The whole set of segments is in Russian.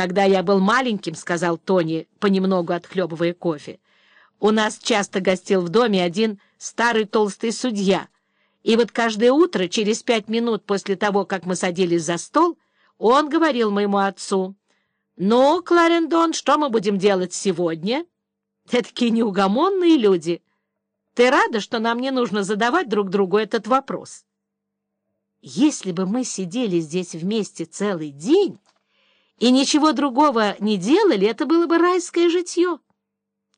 «Когда я был маленьким, — сказал Тони, понемногу отхлебывая кофе, — у нас часто гостил в доме один старый толстый судья, и вот каждое утро, через пять минут после того, как мы садились за стол, он говорил моему отцу, «Ну, Кларендон, что мы будем делать сегодня?» Такие неугомонные люди. Ты рада, что нам не нужно задавать друг другу этот вопрос? Если бы мы сидели здесь вместе целый день и ничего другого не делали, это было бы райское житье.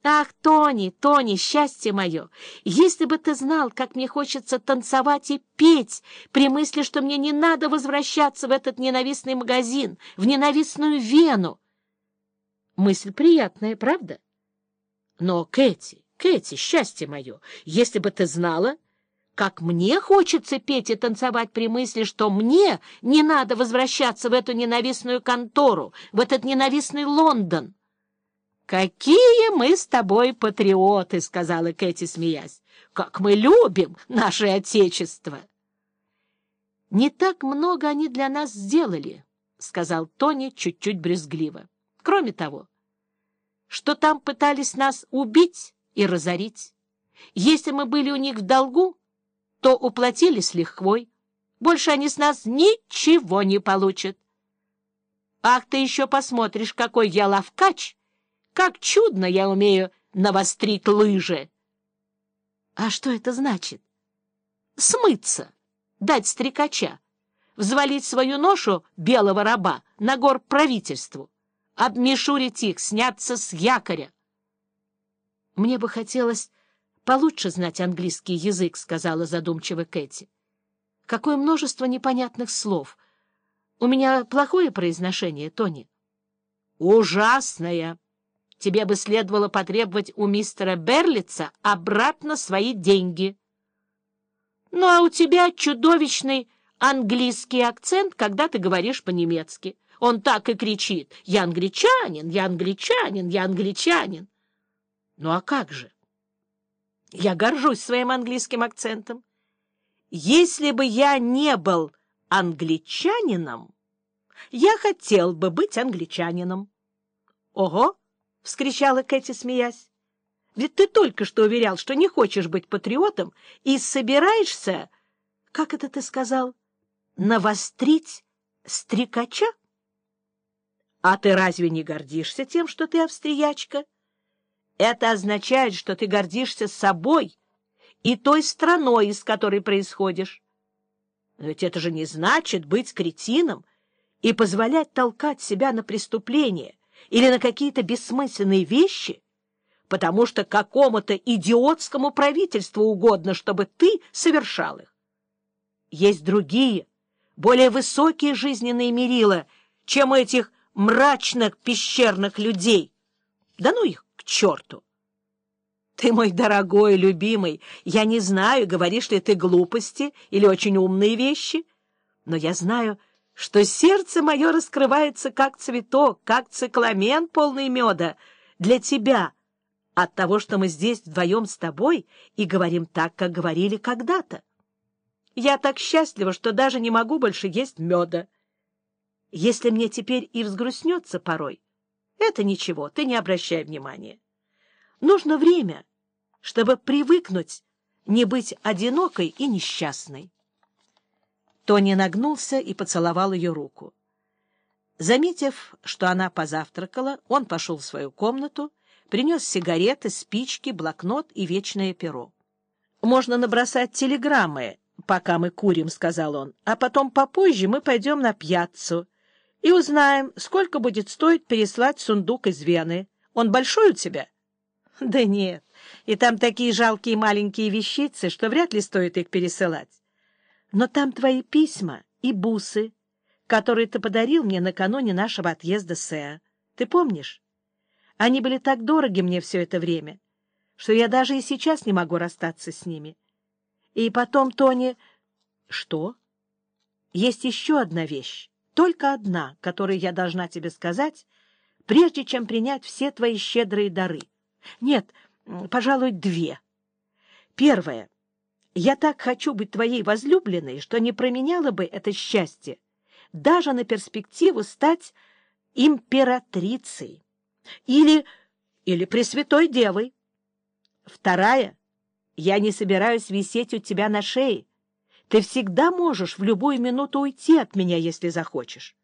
Ах, Тони, Тони, счастье мое! Если бы ты знал, как мне хочется танцевать и петь при мысли, что мне не надо возвращаться в этот ненавистный магазин, в ненавистную Вену. Мысль приятная, правда? Но, Кэти, Кэти, счастье мое, если бы ты знала, как мне хочется петь и танцевать при мысли, что мне не надо возвращаться в эту ненавистную контору, в этот ненавистный Лондон. «Какие мы с тобой патриоты!» — сказала Кэти, смеясь. «Как мы любим наше Отечество!» «Не так много они для нас сделали», — сказал Тони чуть-чуть брезгливо. «Кроме того, что там пытались нас убить и разорить. Если мы были у них в долгу, то уплатили с лихвой. Больше они с нас ничего не получат. Ах, ты еще посмотришь, какой я ловкач! Как чудно я умею навострить лыжи! А что это значит? Смыться, дать стрекача, взвалить свою ношу белого раба на гор правительству обмешурить их, сняться с якоря. — Мне бы хотелось получше знать английский язык, — сказала задумчиво Кэти. — Какое множество непонятных слов. У меня плохое произношение, Тони. — Ужасное. Тебе бы следовало потребовать у мистера Берлица обратно свои деньги. — Ну, а у тебя чудовищный английский акцент, когда ты говоришь по-немецки. Он так и кричит «Я англичанин! Я англичанин! Я англичанин!» Ну а как же? Я горжусь своим английским акцентом. Если бы я не был англичанином, я хотел бы быть англичанином. — Ого! — вскричала Кэти, смеясь. — Ведь ты только что уверял, что не хочешь быть патриотом и собираешься, как это ты сказал, навострить стрекача? А ты разве не гордишься тем, что ты австриячка? Это означает, что ты гордишься собой и той страной, из которой происходишь. Но ведь это же не значит быть кретином и позволять толкать себя на преступления или на какие-то бессмысленные вещи, потому что какому-то идиотскому правительству угодно, чтобы ты совершал их. Есть другие, более высокие жизненные мерила, чем у этих мрачных пещерных людей. Да ну их к черту! Ты мой дорогой, любимый, я не знаю, говоришь ли ты глупости или очень умные вещи, но я знаю, что сердце мое раскрывается как цветок, как цикламен, полный меда, для тебя, от того, что мы здесь вдвоем с тобой и говорим так, как говорили когда-то. Я так счастлива, что даже не могу больше есть меда. Если мне теперь и взгрустнется порой, это ничего, ты не обращай внимания. Нужно время, чтобы привыкнуть не быть одинокой и несчастной. Тони нагнулся и поцеловал ее руку. Заметив, что она позавтракала, он пошел в свою комнату, принес сигареты, спички, блокнот и вечное перо. «Можно набросать телеграммы, пока мы курим», — сказал он, — «а потом попозже мы пойдем на пьяццу и узнаем, сколько будет стоить переслать сундук из Вены. Он большой у тебя? — Да нет, и там такие жалкие маленькие вещицы, что вряд ли стоит их пересылать. Но там твои письма и бусы, которые ты подарил мне накануне нашего отъезда с Эа. Ты помнишь? Они были так дороги мне все это время, что я даже и сейчас не могу расстаться с ними. И потом, Тони... Что? Есть еще одна вещь только одна, которую я должна тебе сказать, прежде чем принять все твои щедрые дары. Нет, пожалуй, две. Первое. Я так хочу быть твоей возлюбленной, что не променяла бы это счастье даже на перспективу стать императрицей или, или Пресвятой Девой. Вторая — я не собираюсь висеть у тебя на шее. Ты всегда можешь в любую минуту уйти от меня, если захочешь.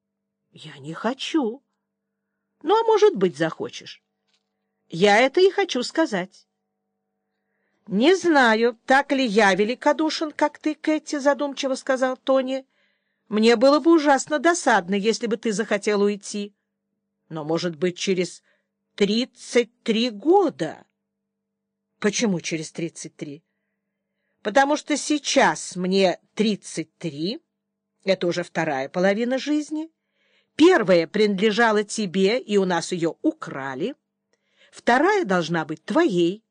— Я не хочу. — Ну, а может быть, захочешь. Я это и хочу сказать. — Не знаю, так ли я великодушен, как ты, Кэти, — задумчиво сказал Тони. — Мне было бы ужасно досадно, если бы ты захотел уйти. Но, может быть, через тридцать три года. — Почему через тридцать три? — Потому что сейчас мне тридцать три, это уже вторая половина жизни. Первая принадлежала тебе, и у нас ее украли. Вторая должна быть твоей.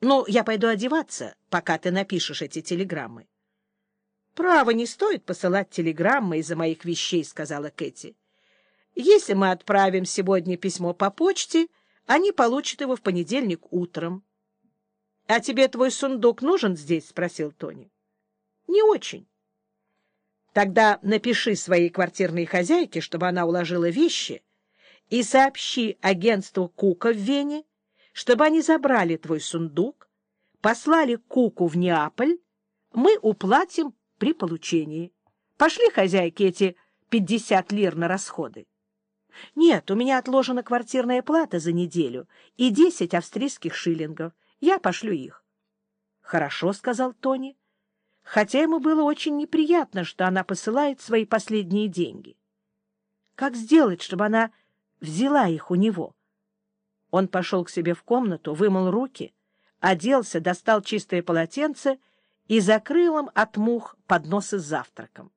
Ну, я пойду одеваться, пока ты напишешь эти телеграммы. — Право, не стоит посылать телеграммы из-за моих вещей, — сказала Кэти. — Если мы отправим сегодня письмо по почте, они получат его в понедельник утром. — А тебе твой сундук нужен здесь? — спросил Тони. — Не очень. — Тогда напиши своей квартирной хозяйке, чтобы она уложила вещи, и сообщи агентству Кука в Вене, чтобы они забрали твой сундук, послали Куку в Неаполь, мы уплатим при получении. Пошли, хозяйки, эти пятьдесят лир на расходы. Нет, у меня отложена квартирная плата за неделю и десять австрийских шиллингов. Я пошлю их. — Хорошо, — сказал Тони, хотя ему было очень неприятно, что она посылает свои последние деньги. Как сделать, чтобы она взяла их у него? — он пошел к себе в комнату, вымыл руки, оделся, достал чистое полотенце и закрыл им от мух подносы с завтраком.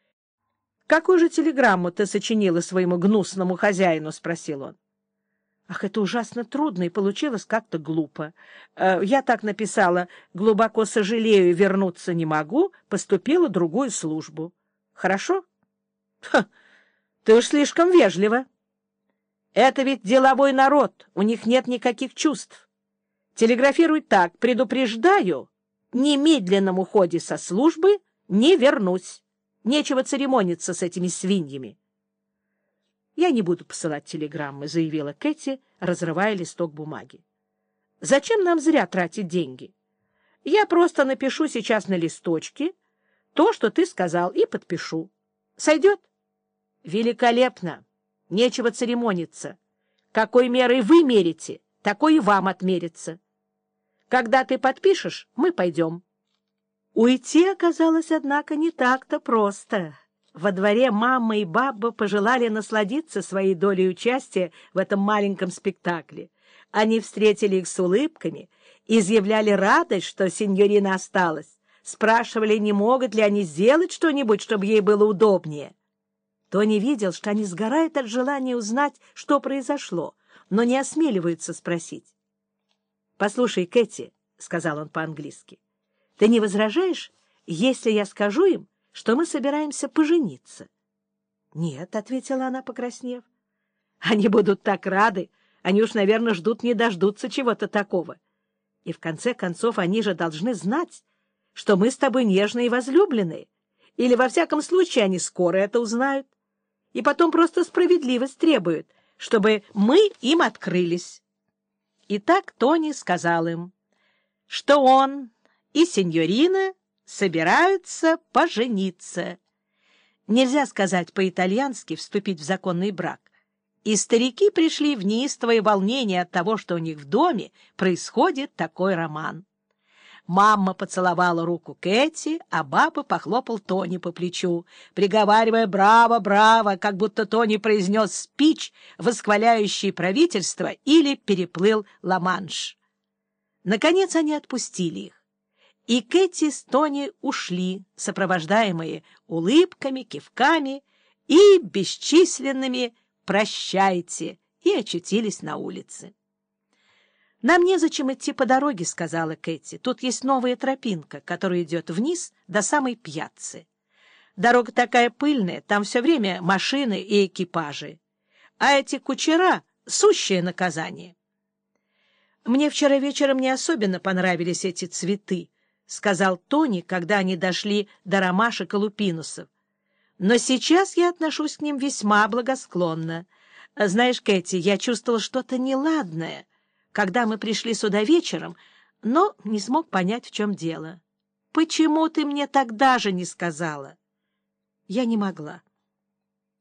— Какую же телеграмму ты сочинила своему гнусному хозяину? — спросил он. — Ах, это ужасно трудно и получилось как-то глупо. Э, я так написала «Глубоко сожалею, вернуться не могу, поступила другую службу». Хорошо? — Ты уж слишком вежлива. Это ведь деловой народ, у них нет никаких чувств. Телеграфируй так, предупреждаю, немедленном уходе со службы не вернусь. Нечего церемониться с этими свиньями. — Я не буду посылать телеграммы, — заявила Кэти, разрывая листок бумаги. — Зачем нам зря тратить деньги? Я просто напишу сейчас на листочке то, что ты сказал, и подпишу. Сойдет? — Великолепно! Нечего церемониться. Какой мерой вы мерите, такой и вам отмерится. Когда ты подпишешь, мы пойдем. Уйти оказалось, однако, не так-то просто. Во дворе мама и баба пожелали насладиться своей долей участия в этом маленьком спектакле. Они встретили их с улыбками, изъявляли радость, что сеньорина осталась, спрашивали, не могут ли они сделать что-нибудь, чтобы ей было удобнее. Тони видел, что они сгорают от желания узнать, что произошло, но не осмеливаются спросить. — Послушай, Кэти, — сказал он по-английски, — ты не возражаешь, если я скажу им, что мы собираемся пожениться? — Нет, — ответила она, покраснев. — Они будут так рады, они уж, наверное, ждут не дождутся чего-то такого. И в конце концов они же должны знать, что мы с тобой нежные и возлюбленные. Или, во всяком случае, они скоро это узнают и потом просто справедливость требует, чтобы мы им открылись. И так Тони сказал им, что он и сеньорина собираются пожениться. Нельзя сказать по-итальянски «вступить в законный брак». И старики пришли в неистовое волнение от того, что у них в доме происходит такой роман. Мама поцеловала руку Кэти, а папа похлопал Тони по плечу, приговаривая «Браво, браво!», как будто Тони произнес спич, восхваляющий правительство, или переплыл Ла-Манш. Наконец они отпустили их, и Кэти с Тони ушли, сопровождаемые улыбками, кивками и бесчисленными «прощайте», и очутились на улице. — Нам незачем идти по дороге, — сказала Кэти. — Тут есть новая тропинка, которая идет вниз до самой пьяцы. Дорога такая пыльная, там все время машины и экипажи. А эти кучера — сущее наказание. — Мне вчера вечером не особенно понравились эти цветы, — сказал Тони, когда они дошли до ромашек и лупинусов. — Но сейчас я отношусь к ним весьма благосклонно. Знаешь, Кэти, я чувствовал что-то неладное, когда мы пришли сюда вечером, но не смог понять, в чем дело. Почему ты мне тогда же не сказала? Я не могла.